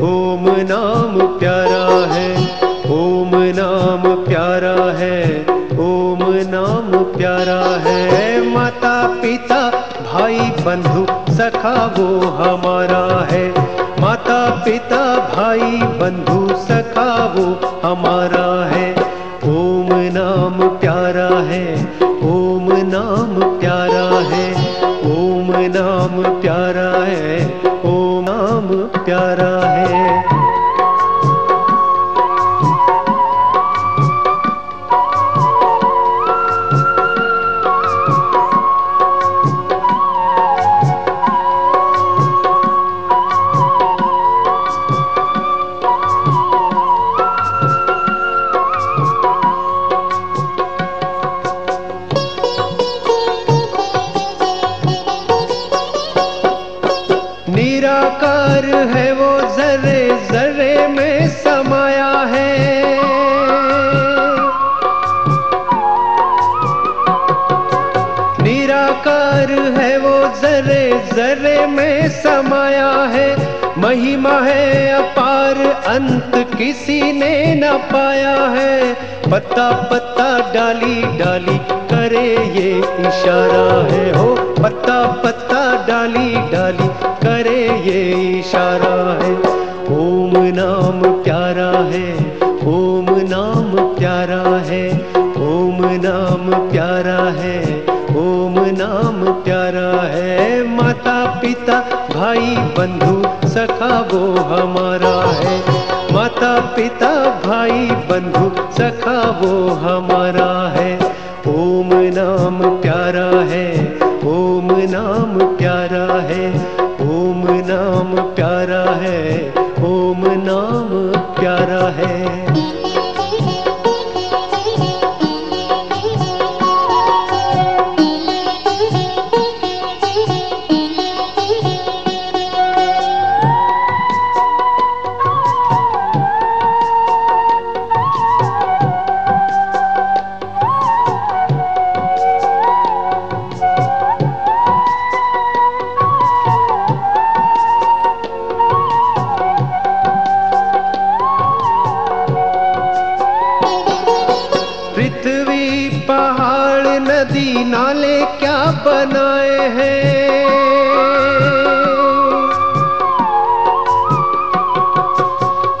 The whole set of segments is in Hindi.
ओम नाम प्यारा है, ओम नाम प्यारा है, ओम नाम प्यारा है। माता पिता, भाई बंधु, सखा वो हमारा है। माता पिता, भाई बंधु, सखा वो हमारा है। ओम नाम प्यारा है नाम प्यारा है। निराकार है वो जरे जरे में समाया है। महिमा है अपार, अंत किसी ने न पाया है। पत्ता पत्ता डाली डाली करे ये इशारा है। हो, पत्ता पत्ता डाली डाली करे ये इशारा है। ओम नाम प्यारा है, ओम नाम प्यारा है, ओम नाम प्यारा पिता, भाई, बंधु, सखा वो हमारा है। माता पिता, भाई, बंधु, सखा वो हमारा है। ओम नाम प्यारा है बनाए हैं।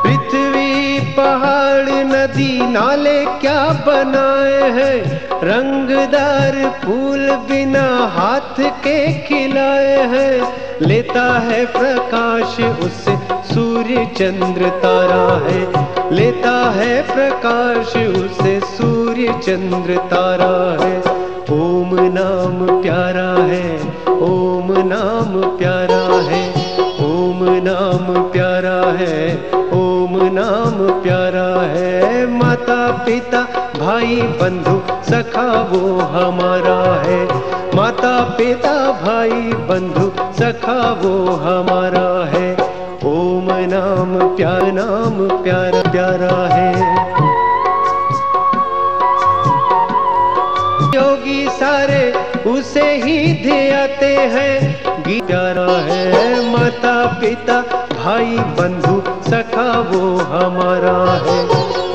पृथ्वी, पहाड़, नदी, नाले क्या बनाए हैं? रंगदार फूल बिना हाथ के खिलाए हैं। लेता है प्रकाश उससे सूर्य चंद्र तारा है। लेता है प्रकाश उसे सूर्य चंद्र तारा है। ओम नाम प्यारा है, ओम नाम प्यारा है, ओम नाम प्यारा है, ओम नाम प्यारा है। माता पिता, भाई बंधु, सखा वो हमारा है। माता पिता, भाई बंधु, सखा वो हमारा योगी सारे, उसे ही ध्याते हैं। गी है माता पिता भाई बंधु सखा वो हमारा है।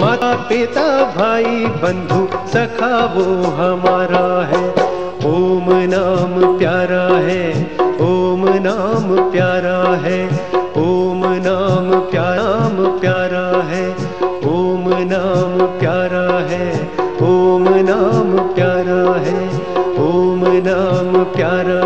माता पिता भाई बंधु सखा वो हमारा है। ओम नाम प्यारा है, ओम नाम प्यारा है। नाम प्यारा है ओम नाम प्यारा